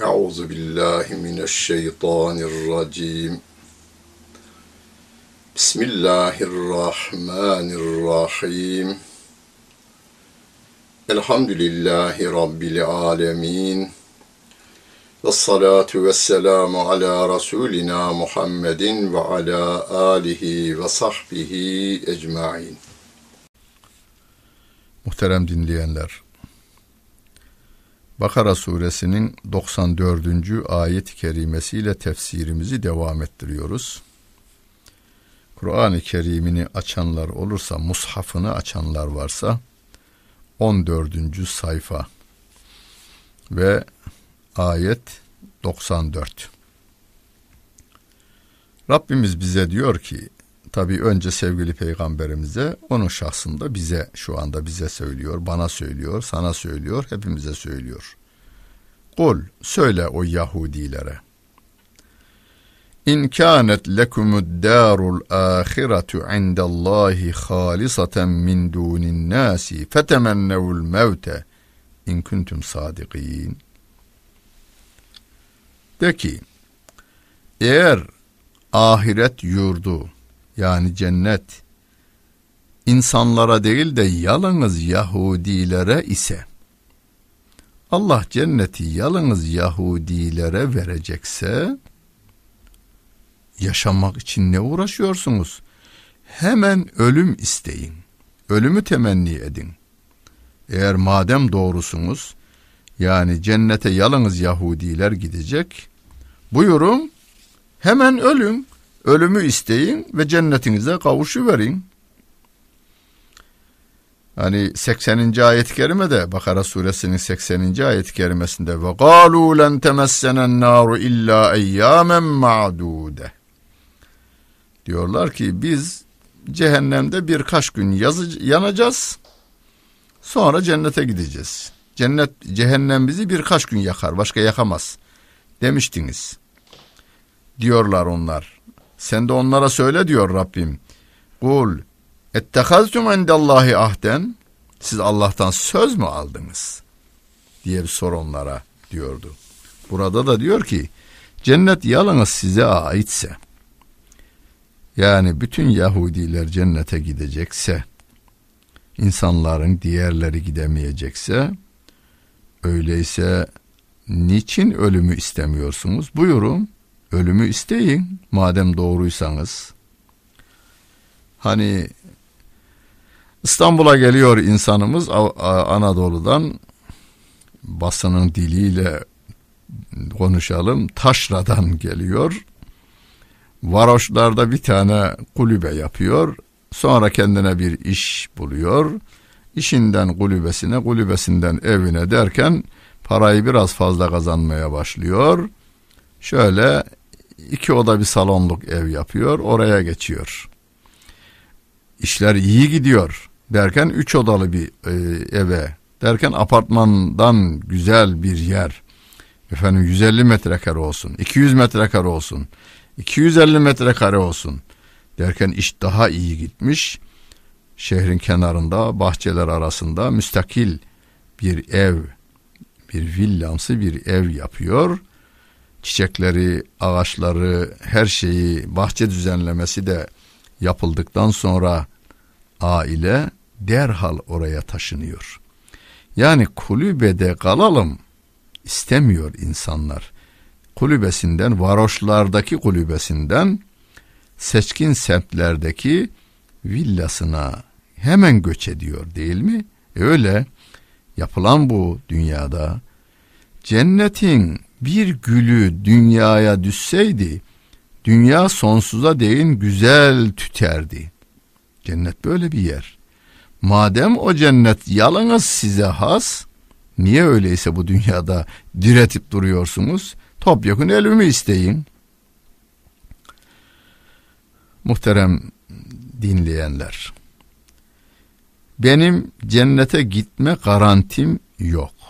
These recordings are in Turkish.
Euzu billahi mineşşeytanirracim. Bismillahirrahmanirrahim. Elhamdülillahi Rabbil alemin. Ve salatu ve selamu ala Resulina Muhammedin ve ala alihi ve sahbihi ecmain. Muhterem dinleyenler, Bakara suresinin 94. ayet-i kerimesiyle tefsirimizi devam ettiriyoruz. Kur'an-ı Kerim'ini açanlar olursa, mushafını açanlar varsa 14. sayfa ve ayet 94. Rabbimiz bize diyor ki, tabi önce sevgili peygamberimize, onun şahsında bize, şu anda bize söylüyor, bana söylüyor, sana söylüyor, hepimize söylüyor. Kul, söyle o Yahudilere. İn kânet lekumud dârul âhiretu indallâhi hâlisaten min dûnin nâsi fetemennevul mevte in kuntum sâdikîn. De ki, eğer ahiret yurdu yani cennet insanlara değil de yalnız Yahudilere ise Allah cenneti yalnız Yahudilere verecekse yaşamak için ne uğraşıyorsunuz? Hemen ölüm isteyin. Ölümü temenni edin. Eğer madem doğrusunuz yani cennete yalnız Yahudiler gidecek buyurun hemen ölün. Ölümü isteyin ve cennetinize kavuşuverin. Hani 80. ayet-i kerimede Bakara suresinin 80. ayet-i kerimesinde ve galu len temessenen naru illa eyyamen ma'dude. Diyorlar ki biz cehennemde birkaç gün yanacağız. Sonra cennete gideceğiz. Cennet cehennem bizi birkaç gün yakar, başka yakamaz demiştiniz. Diyorlar onlar. Sen de onlara söyle diyor Rabbim. Kul ettehaztum endallahi ahden siz Allah'tan söz mü aldınız? diye bir sor onlara diyordu. Burada da diyor ki cennet yalnız size aitse yani bütün Yahudiler cennete gidecekse insanların diğerleri gidemeyecekse öyleyse niçin ölümü istemiyorsunuz? Buyurun ölümü isteyin madem doğruysanız. Hani İstanbul'a geliyor insanımız Anadolu'dan basının diliyle konuşalım taşradan geliyor. Varoşlarda bir tane kulübe yapıyor. Sonra kendine bir iş buluyor. İşinden kulübesine, kulübesinden evine derken parayı biraz fazla kazanmaya başlıyor. Şöyle iki oda bir salonluk ev yapıyor, oraya geçiyor. İşler iyi gidiyor derken üç odalı bir e, eve derken apartmandan güzel bir yer. Efendim 150 metrekare olsun 200 metrekare olsun 250 metrekare olsun derken iş daha iyi gitmiş. Şehrin kenarında bahçeler arasında müstakil bir ev bir villamsı bir ev yapıyor çiçekleri ağaçları her şeyi bahçe düzenlemesi de yapıldıktan sonra aile derhal oraya taşınıyor. Yani kulübede kalalım istemiyor insanlar. Kulübesinden, varoşlardaki kulübesinden seçkin semtlerdeki villasına hemen göç ediyor değil mi? E öyle yapılan bu dünyada cennetin bir gülü dünyaya düşseydi dünya sonsuza değin güzel tüterdi. Cennet böyle bir yer. Madem o cennet yalnız size has, niye öyleyse bu dünyada diretip duruyorsunuz? Topyekun ölümü isteyin. Muhterem dinleyenler, benim cennete gitme garantim yok.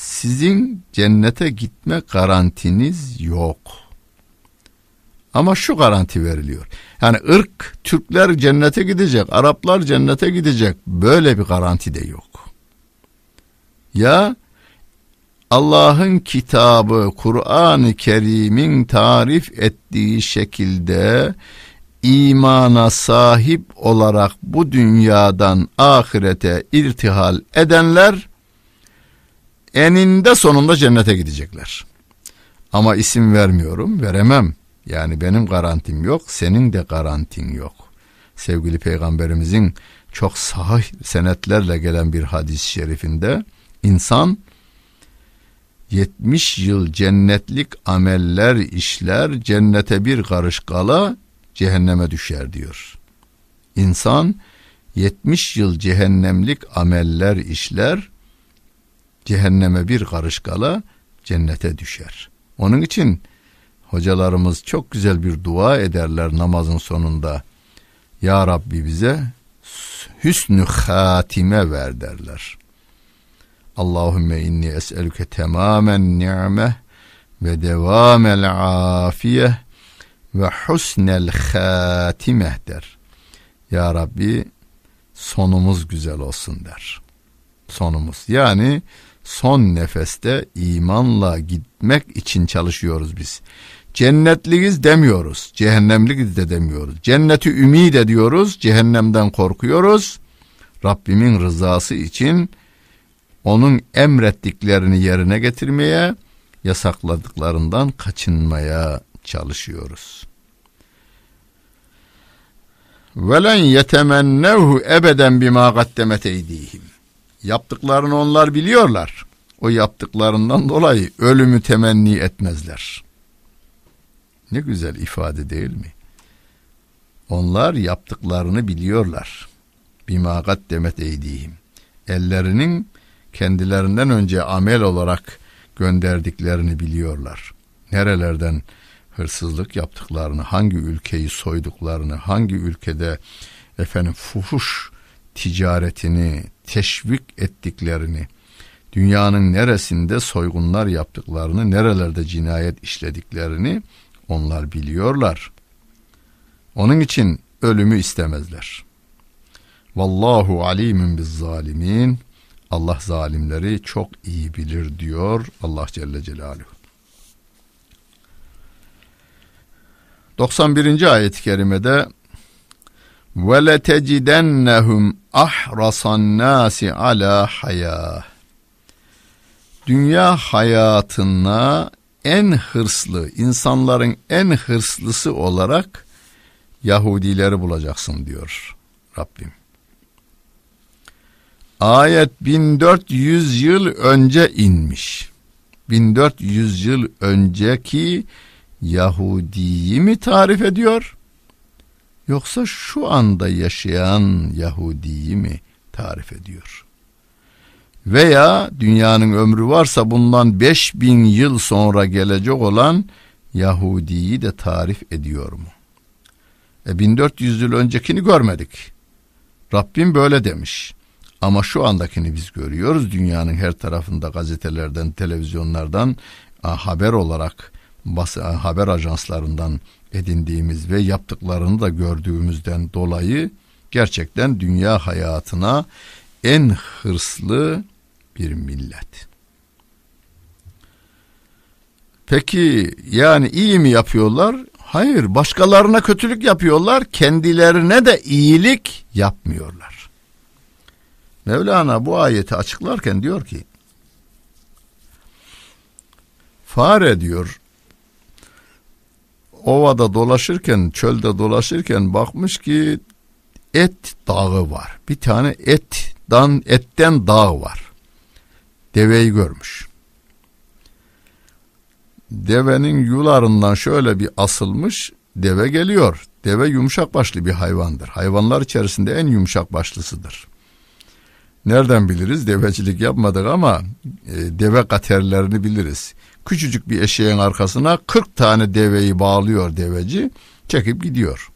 Sizin cennete gitme garantiniz yok. Ama şu garanti veriliyor. Yani ırk Türkler cennete gidecek, Araplar cennete gidecek. Böyle bir garanti de yok. Ya Allah'ın kitabı Kur'an-ı Kerim'in tarif ettiği şekilde imana sahip olarak bu dünyadan ahirete irtihal edenler eninde sonunda cennete gidecekler. Ama isim vermiyorum, veremem. Yani benim garantim yok, senin de garantin yok. Sevgili peygamberimizin çok sahih senetlerle gelen bir hadis-i şerifinde insan 70 yıl cennetlik ameller işler, cennete bir karış kala cehenneme düşer diyor. İnsan 70 yıl cehennemlik ameller işler, cehenneme bir karış kala cennete düşer. Onun için hocalarımız çok güzel bir dua ederler namazın sonunda. Ya Rabbi bize hüsnü hatime ver derler. Allahümme inni es'elüke tamamen ni'me ve devamel afiye ve husnel hatime der. Ya Rabbi sonumuz güzel olsun der. Sonumuz yani son nefeste imanla gitmek için çalışıyoruz biz. Cennetliyiz demiyoruz, cehennemliyiz de demiyoruz. Cenneti ümid ediyoruz, cehennemden korkuyoruz. Rabbimin rızası için onun emrettiklerini yerine getirmeye, yasakladıklarından kaçınmaya çalışıyoruz. Velen yetemennevhu ebeden bima gaddemet eydihim. Yaptıklarını onlar biliyorlar. O yaptıklarından dolayı ölümü temenni etmezler. Ne güzel ifade değil mi? Onlar yaptıklarını biliyorlar. Bima gaddemet eydihim. Ellerinin kendilerinden önce amel olarak gönderdiklerini biliyorlar. Nerelerden hırsızlık yaptıklarını, hangi ülkeyi soyduklarını, hangi ülkede efendim fuhuş ticaretini teşvik ettiklerini, dünyanın neresinde soygunlar yaptıklarını, nerelerde cinayet işlediklerini onlar biliyorlar. Onun için ölümü istemezler. Vallahu alimun biz zalimin. Allah zalimleri çok iyi bilir diyor Allah Celle Celaluhu. 91. ayet-i kerimede letecidennehum ahrasan nasi ala haya dünya hayatına en hırslı insanların en hırslısı olarak Yahudileri bulacaksın diyor Rabbim. Ayet 1400 yıl önce inmiş. 1400 yıl önceki Yahudiyi mi tarif ediyor? Yoksa şu anda yaşayan Yahudiyi mi tarif ediyor? Veya dünyanın ömrü varsa bundan 5000 yıl sonra gelecek olan Yahudiyi de tarif ediyor mu? E 1400 yıl öncekini görmedik. Rabbim böyle demiş. Ama şu andakini biz görüyoruz. Dünyanın her tarafında gazetelerden, televizyonlardan haber olarak bas haber ajanslarından edindiğimiz ve yaptıklarını da gördüğümüzden dolayı gerçekten dünya hayatına en hırslı bir millet. Peki yani iyi mi yapıyorlar? Hayır, başkalarına kötülük yapıyorlar, kendilerine de iyilik yapmıyorlar. Mevlana bu ayeti açıklarken diyor ki fare diyor ovada dolaşırken, çölde dolaşırken bakmış ki et dağı var. Bir tane et, dan, etten dağ var. Deveyi görmüş. Devenin yularından şöyle bir asılmış, deve geliyor. Deve yumuşak başlı bir hayvandır. Hayvanlar içerisinde en yumuşak başlısıdır. Nereden biliriz? Devecilik yapmadık ama e, deve katerlerini biliriz. Küçücük bir eşeğin arkasına 40 tane deveyi bağlıyor deveci. Çekip gidiyor.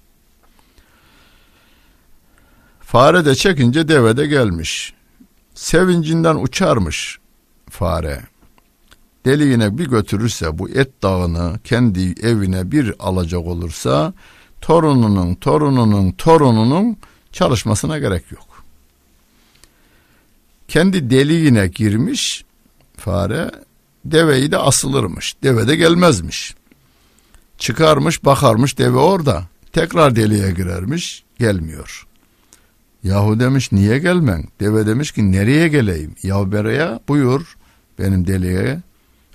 Fare de çekince deve de gelmiş. Sevincinden uçarmış fare. Deliğine bir götürürse bu et dağını kendi evine bir alacak olursa torununun torununun torununun çalışmasına gerek yok. Kendi deliğine girmiş fare deveyi de asılırmış. Deve de gelmezmiş. Çıkarmış bakarmış deve orada. Tekrar deliğe girermiş gelmiyor. Yahu demiş niye gelmen? Deve demiş ki nereye geleyim? Yahu bereye buyur benim deliğe.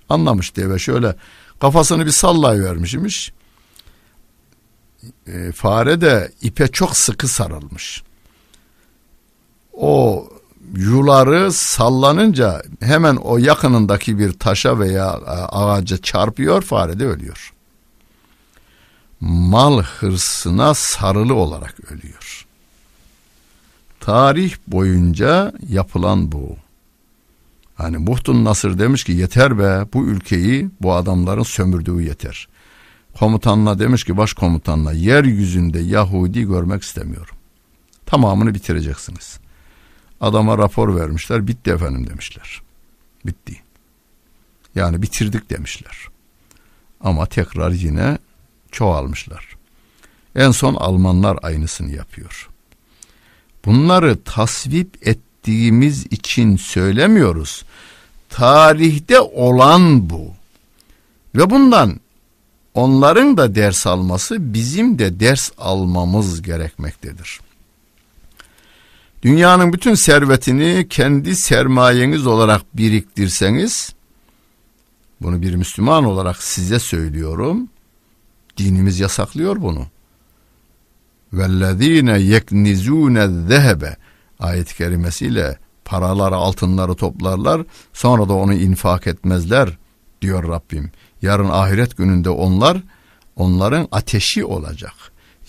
Anlamış deve şöyle kafasını bir sallayıvermişmiş. E, fare de ipe çok sıkı sarılmış. O yuları sallanınca hemen o yakınındaki bir taşa veya e, ağaca çarpıyor fare de ölüyor. Mal hırsına sarılı olarak ölüyor. Tarih boyunca yapılan bu. Hani Muhtun Nasır demiş ki yeter be bu ülkeyi bu adamların sömürdüğü yeter. Komutanla demiş ki başkomutanla yeryüzünde Yahudi görmek istemiyorum. Tamamını bitireceksiniz. Adama rapor vermişler bitti efendim demişler. Bitti. Yani bitirdik demişler. Ama tekrar yine çoğalmışlar. En son Almanlar aynısını yapıyor. Bunları tasvip ettiğimiz için söylemiyoruz. Tarihte olan bu. Ve bundan onların da ders alması bizim de ders almamız gerekmektedir. Dünyanın bütün servetini kendi sermayeniz olarak biriktirseniz bunu bir Müslüman olarak size söylüyorum. Dinimiz yasaklıyor bunu. Vellezine yeknizune zehebe ayet-i kerimesiyle paraları altınları toplarlar sonra da onu infak etmezler diyor Rabbim. Yarın ahiret gününde onlar onların ateşi olacak.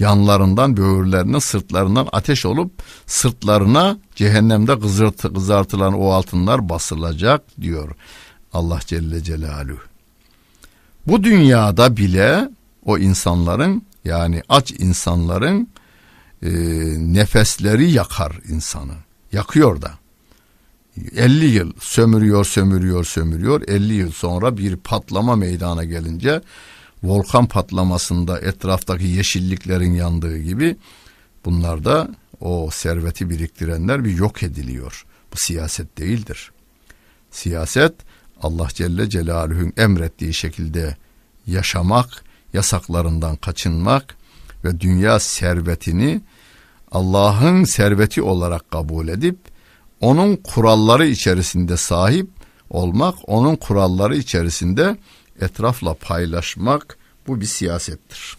Yanlarından, böğürlerinin, sırtlarından ateş olup sırtlarına cehennemde kızart, kızartılan o altınlar basılacak diyor Allah Celle Celaluhu. Bu dünyada bile o insanların yani aç insanların e, nefesleri yakar insanı. Yakıyor da. 50 yıl sömürüyor, sömürüyor, sömürüyor. 50 yıl sonra bir patlama meydana gelince volkan patlamasında etraftaki yeşilliklerin yandığı gibi bunlar da o serveti biriktirenler bir yok ediliyor. Bu siyaset değildir. Siyaset Allah Celle Celaluhu'nun emrettiği şekilde yaşamak, yasaklarından kaçınmak ve dünya servetini Allah'ın serveti olarak kabul edip onun kuralları içerisinde sahip olmak, onun kuralları içerisinde etrafla paylaşmak bu bir siyasettir.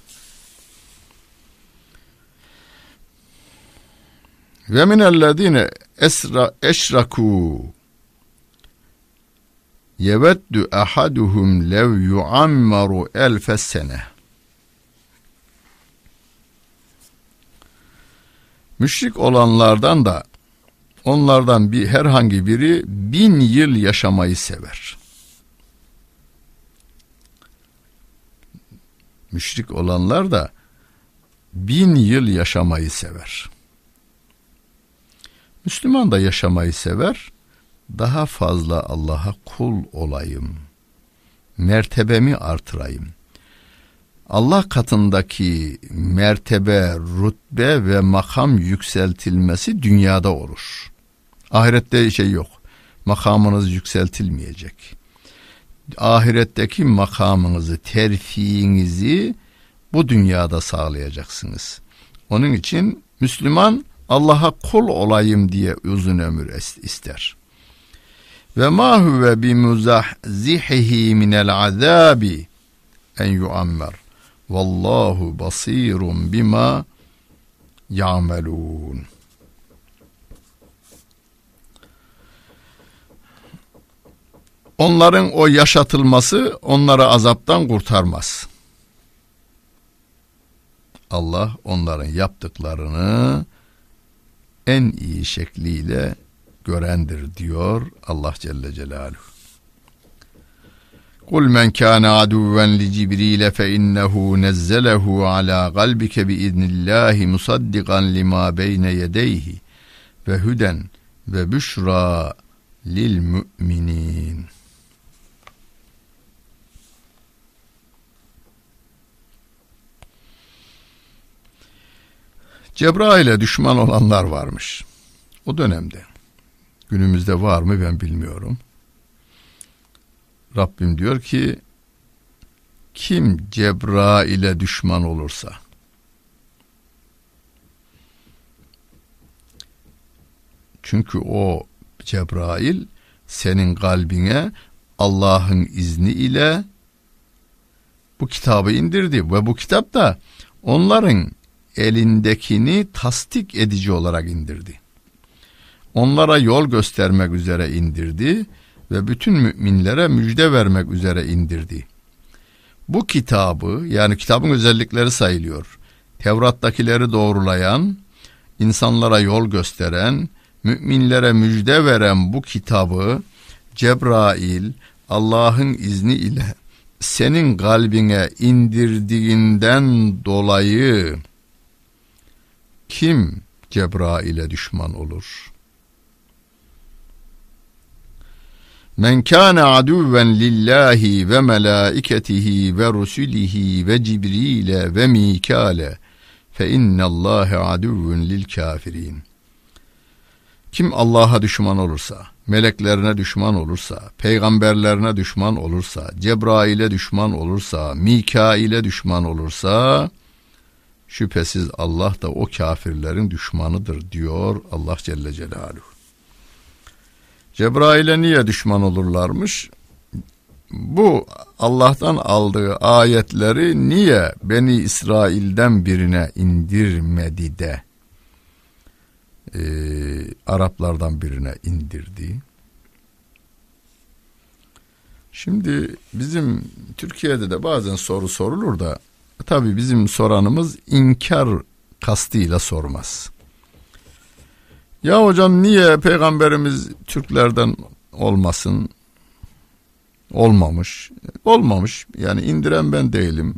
Ve minellezine esra eşraku yeveddu ahaduhum lev yuammaru elfe sene. Müşrik olanlardan da onlardan bir herhangi biri bin yıl yaşamayı sever. Müşrik olanlar da bin yıl yaşamayı sever. Müslüman da yaşamayı sever. Daha fazla Allah'a kul olayım. Mertebemi artırayım. Allah katındaki mertebe, rütbe ve makam yükseltilmesi dünyada olur. Ahirette şey yok. Makamınız yükseltilmeyecek. Ahiretteki makamınızı, terfiinizi bu dünyada sağlayacaksınız. Onun için Müslüman Allah'a kul olayım diye uzun ömür ister. Ve ma huve bi muzahzihihi minel azabi en yuammer. Vallahu basirun bima ya'melun. Onların o yaşatılması onları azaptan kurtarmaz. Allah onların yaptıklarını en iyi şekliyle görendir diyor Allah Celle Celaluhu. Kul men kana aduven li Cibril fe innehu nezzelahu ala kalbike bi idnillahi musaddiqan lima beyne yedeyhi ve huden ve büşra lil müminin. Cebrail'e düşman olanlar varmış. O dönemde. Günümüzde var mı ben bilmiyorum. Rabbim diyor ki kim Cebrail'e düşman olursa çünkü o Cebrail senin kalbine Allah'ın izni ile bu kitabı indirdi ve bu kitap da onların elindekini tasdik edici olarak indirdi. Onlara yol göstermek üzere indirdi ve bütün müminlere müjde vermek üzere indirdi. Bu kitabı yani kitabın özellikleri sayılıyor. Tevrat'takileri doğrulayan, insanlara yol gösteren, müminlere müjde veren bu kitabı Cebrail Allah'ın izni ile senin kalbine indirdiğinden dolayı kim Cebrail'e düşman olur? Men kana aduven lillahi ve melaiketihi ve rusulihi ve Cibril'e ve Mikale fe innallâhe aduvun lil kafirin. Kim Allah'a düşman olursa, meleklerine düşman olursa, peygamberlerine düşman olursa, Cebrail'e düşman olursa, Mikail'e düşman olursa, şüphesiz Allah da o kafirlerin düşmanıdır diyor Allah Celle Celaluhu. Cebrail'e niye düşman olurlarmış? Bu Allah'tan aldığı ayetleri niye Beni İsrail'den birine indirmedi de e, Araplardan birine indirdi. Şimdi bizim Türkiye'de de bazen soru sorulur da tabi bizim soranımız inkar kastıyla sormaz. Ya hocam niye peygamberimiz Türklerden olmasın? Olmamış. Olmamış. Yani indiren ben değilim.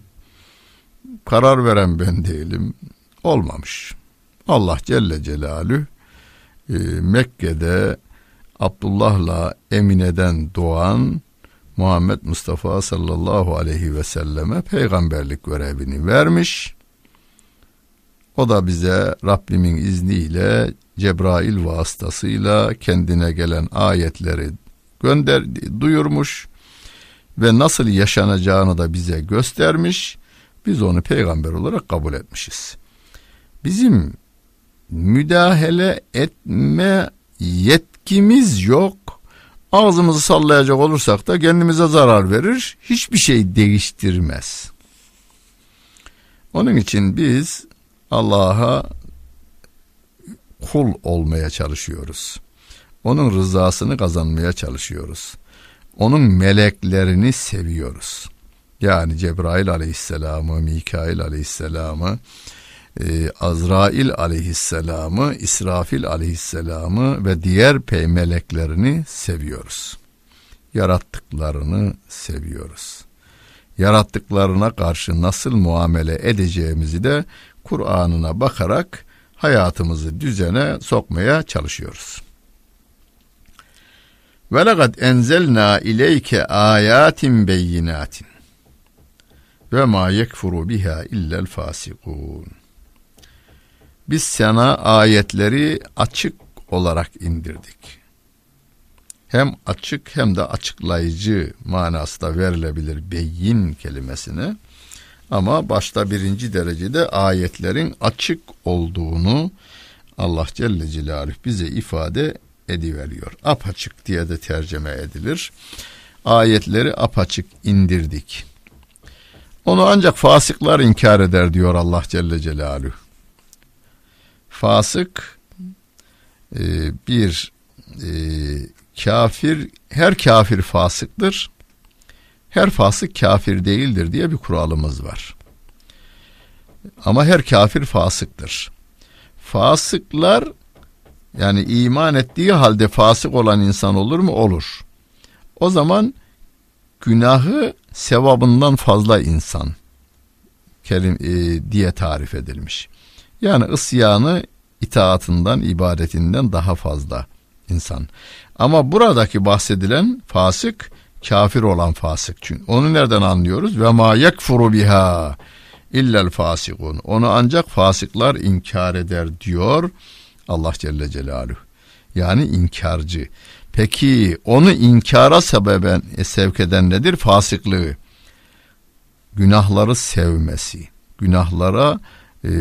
Karar veren ben değilim. Olmamış. Allah Celle Celalü e, Mekke'de Abdullah'la Emine'den doğan Muhammed Mustafa sallallahu aleyhi ve selleme peygamberlik görevini vermiş. O da bize Rabbimin izniyle Cebrail vasıtasıyla kendine gelen ayetleri gönder duyurmuş ve nasıl yaşanacağını da bize göstermiş. Biz onu peygamber olarak kabul etmişiz. Bizim müdahale etme yetkimiz yok. Ağzımızı sallayacak olursak da kendimize zarar verir. Hiçbir şey değiştirmez. Onun için biz Allah'a kul olmaya çalışıyoruz. Onun rızasını kazanmaya çalışıyoruz. Onun meleklerini seviyoruz. Yani Cebrail aleyhisselamı, Mikail aleyhisselamı, e, Azrail aleyhisselamı, İsrafil aleyhisselamı ve diğer pey meleklerini seviyoruz. Yarattıklarını seviyoruz. Yarattıklarına karşı nasıl muamele edeceğimizi de Kur'an'ına bakarak hayatımızı düzene sokmaya çalışıyoruz. Ve lekad enzelna ileyke ayatin beyinatin ve ma yekfuru biha illel fasikun. Biz sana ayetleri açık olarak indirdik. Hem açık hem de açıklayıcı manasında verilebilir beyin kelimesine. Ama başta birinci derecede ayetlerin açık olduğunu Allah Celle Celaluhu bize ifade ediveriyor. Apaçık diye de tercüme edilir. Ayetleri apaçık indirdik. Onu ancak fasıklar inkar eder diyor Allah Celle Celaluhu. Fasık e, bir e, kafir, her kafir fasıktır her fasık kafir değildir diye bir kuralımız var. Ama her kafir fasıktır. Fasıklar yani iman ettiği halde fasık olan insan olur mu? Olur. O zaman günahı sevabından fazla insan kelim, e, diye tarif edilmiş. Yani ısyanı itaatından, ibadetinden daha fazla insan. Ama buradaki bahsedilen fasık kafir olan fasık çünkü. Onu nereden anlıyoruz? Ve ma yekfuru biha illel fasikun. Onu ancak fasıklar inkar eder diyor Allah Celle Celaluhu. Yani inkarcı. Peki onu inkara sebeben e, sevk eden nedir? Fasıklığı. Günahları sevmesi. Günahlara e,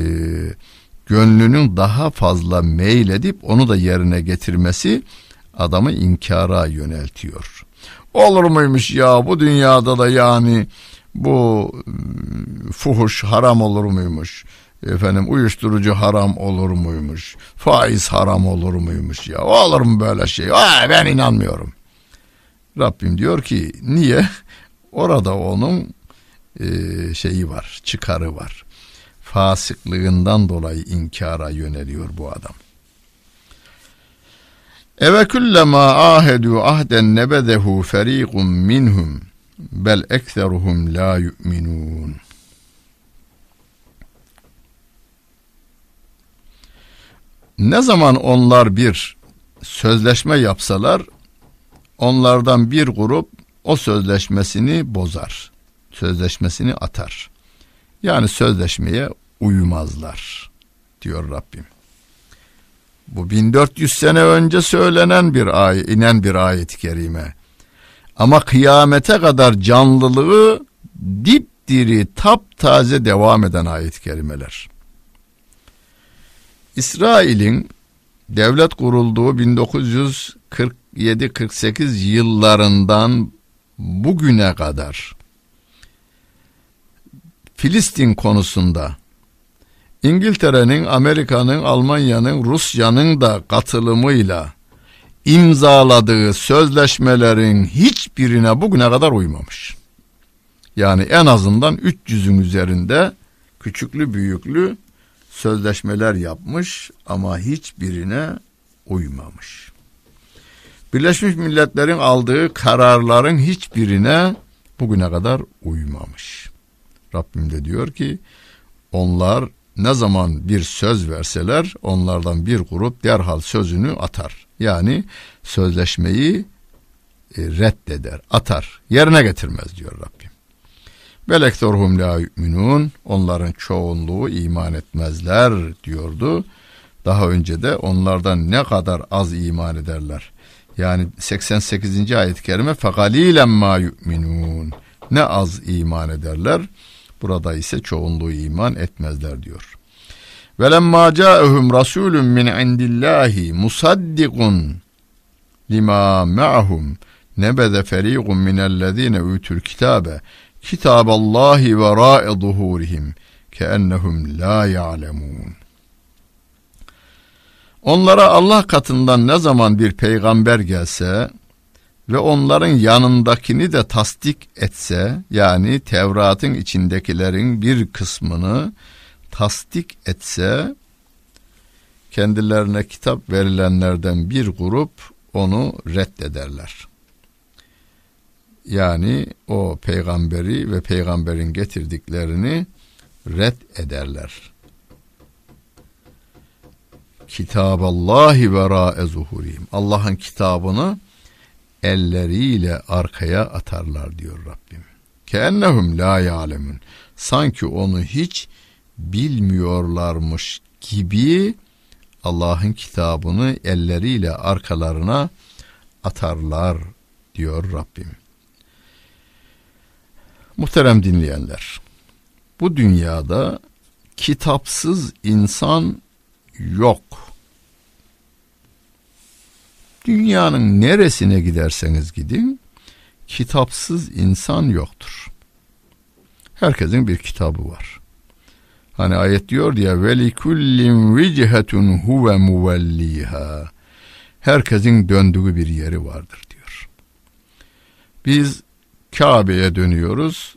gönlünün daha fazla meyledip onu da yerine getirmesi adamı inkara yöneltiyor. Olur muymuş ya bu dünyada da yani bu ıı, fuhuş haram olur muymuş? Efendim uyuşturucu haram olur muymuş? Faiz haram olur muymuş ya? Olur mu böyle şey? Aa, ben inanmıyorum. Rabbim diyor ki niye? Orada onun e, şeyi var, çıkarı var. Fasıklığından dolayı inkara yöneliyor bu adam. Eve kullama ahedu ahden nebedehu feriqun minhum bel ekseruhum la yu'minun. Ne zaman onlar bir sözleşme yapsalar onlardan bir grup o sözleşmesini bozar. Sözleşmesini atar. Yani sözleşmeye uymazlar diyor Rabbim. Bu 1400 sene önce söylenen bir ay, inen bir ayet-i kerime. Ama kıyamete kadar canlılığı dipdiri, taptaze devam eden ayet-i kerimeler. İsrail'in devlet kurulduğu 1947-48 yıllarından bugüne kadar Filistin konusunda İngiltere'nin, Amerika'nın, Almanya'nın, Rusya'nın da katılımıyla imzaladığı sözleşmelerin hiçbirine bugüne kadar uymamış. Yani en azından 300'ün üzerinde küçüklü büyüklü sözleşmeler yapmış ama hiçbirine uymamış. Birleşmiş Milletler'in aldığı kararların hiçbirine bugüne kadar uymamış. Rabbim de diyor ki onlar ne zaman bir söz verseler onlardan bir grup derhal sözünü atar. Yani sözleşmeyi e, reddeder, atar, yerine getirmez diyor Rabbim. Velektorhum la yu'minun. Onların çoğunluğu iman etmezler diyordu. Daha önce de onlardan ne kadar az iman ederler. Yani 88. ayet-i kerime fekalilen ma yu'minun. Ne az iman ederler. Burada ise çoğunluğu iman etmezler diyor. Velemma ca'ehum rasulun min indillahi musaddikun lima ma'hum nebede feriqun minellezine utul kitabe kitaballahi ve ra'i zuhurihim keennehum la ya'lemun. Onlara Allah katından ne zaman bir peygamber gelse ve onların yanındakini de tasdik etse yani Tevrat'ın içindekilerin bir kısmını tasdik etse kendilerine kitap verilenlerden bir grup onu reddederler. Yani o peygamberi ve peygamberin getirdiklerini red ederler. Kitaballahi ve ra'e zuhurihim. Allah'ın kitabını elleriyle arkaya atarlar diyor Rabbim. Keennehum la ya'lemun. Sanki onu hiç bilmiyorlarmış gibi Allah'ın kitabını elleriyle arkalarına atarlar diyor Rabbim. Muhterem dinleyenler, bu dünyada kitapsız insan yok. Dünyanın neresine giderseniz gidin, kitapsız insan yoktur. Herkesin bir kitabı var. Hani ayet diyor ya veli kullin vichetun huve muvelliha. Herkesin döndüğü bir yeri vardır diyor. Biz Kabe'ye dönüyoruz.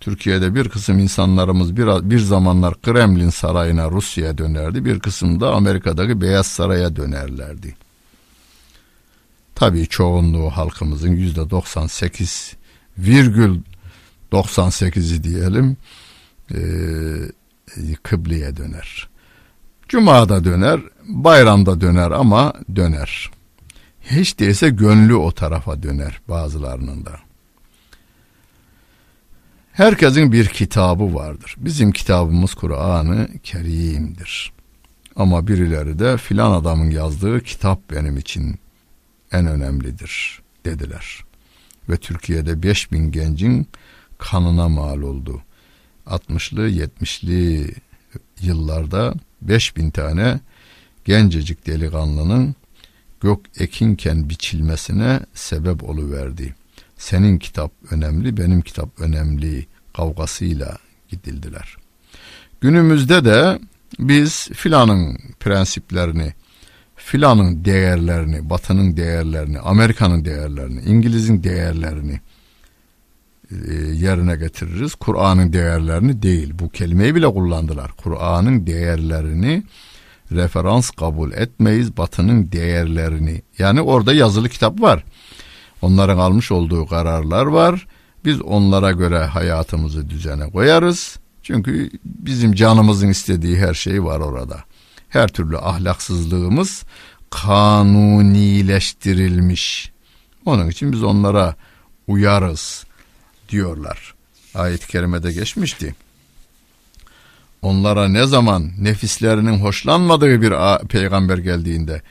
Türkiye'de bir kısım insanlarımız bir, bir zamanlar Kremlin sarayına Rusya'ya dönerdi. Bir kısım da Amerika'daki Beyaz Saray'a dönerlerdi. Tabii çoğunluğu halkımızın yüzde 98 virgül 98'i diyelim e, kıbleye döner. Cuma'da döner, bayramda döner ama döner. Hiç değilse gönlü o tarafa döner bazılarının da. Herkesin bir kitabı vardır. Bizim kitabımız Kur'an-ı Kerim'dir. Ama birileri de filan adamın yazdığı kitap benim için en önemlidir dediler. Ve Türkiye'de 5000 gencin kanına mal oldu. 60'lı 70'li yıllarda 5000 tane gencecik delikanlının gök ekinken biçilmesine sebep oluverdi. Senin kitap önemli, benim kitap önemli kavgasıyla gidildiler. Günümüzde de biz filanın prensiplerini, filanın değerlerini, batının değerlerini, Amerika'nın değerlerini, İngiliz'in değerlerini e, yerine getiririz. Kur'an'ın değerlerini değil. Bu kelimeyi bile kullandılar. Kur'an'ın değerlerini referans kabul etmeyiz. Batının değerlerini. Yani orada yazılı kitap var. Onların almış olduğu kararlar var. Biz onlara göre hayatımızı düzene koyarız. Çünkü bizim canımızın istediği her şey var orada. Her türlü ahlaksızlığımız kanunileştirilmiş. Onun için biz onlara uyarız diyorlar. Ayet-i kerimede geçmişti. Onlara ne zaman nefislerinin hoşlanmadığı bir peygamber geldiğinde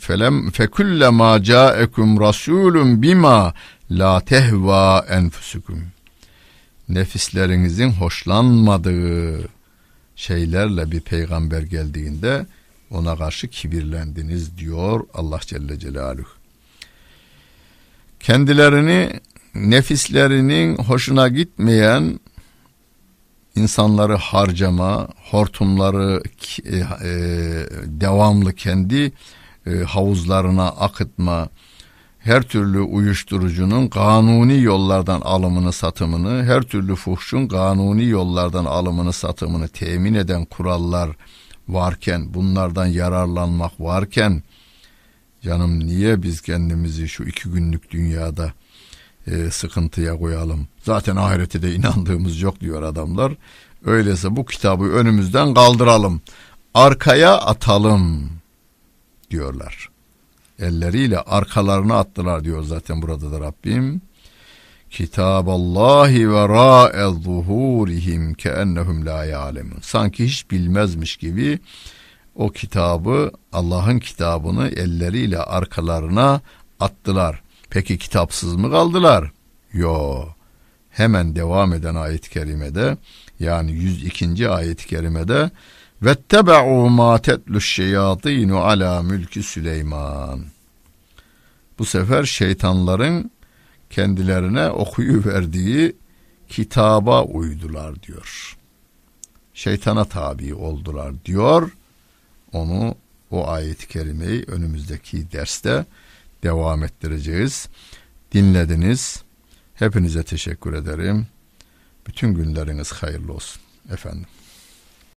felem fekulle ma ca'ekum rasulun bima la tehva enfusukum nefislerinizin hoşlanmadığı şeylerle bir peygamber geldiğinde ona karşı kibirlendiniz diyor Allah Celle Celaluhu. Kendilerini nefislerinin hoşuna gitmeyen insanları harcama, hortumları e, e, devamlı kendi e, havuzlarına akıtma, her türlü uyuşturucunun kanuni yollardan alımını satımını, her türlü fuhşun kanuni yollardan alımını satımını temin eden kurallar varken, bunlardan yararlanmak varken, canım niye biz kendimizi şu iki günlük dünyada e, sıkıntıya koyalım? Zaten ahirete de inandığımız yok diyor adamlar. Öyleyse bu kitabı önümüzden kaldıralım, arkaya atalım diyorlar elleriyle arkalarına attılar diyor zaten burada da Rabbim. Kitaballahi ve ra'e zuhurihim keennehum la ya'lemun. Sanki hiç bilmezmiş gibi o kitabı Allah'ın kitabını elleriyle arkalarına attılar. Peki kitapsız mı kaldılar? Yo. Hemen devam eden ayet-i kerimede yani 102. ayet-i kerimede Vettebe'u ma tetluş şeyatinu ala mülki Süleyman. Bu sefer şeytanların kendilerine okuyu verdiği kitaba uydular diyor. Şeytana tabi oldular diyor. Onu o ayet-i kerimeyi önümüzdeki derste devam ettireceğiz. Dinlediniz. Hepinize teşekkür ederim. Bütün günleriniz hayırlı olsun efendim.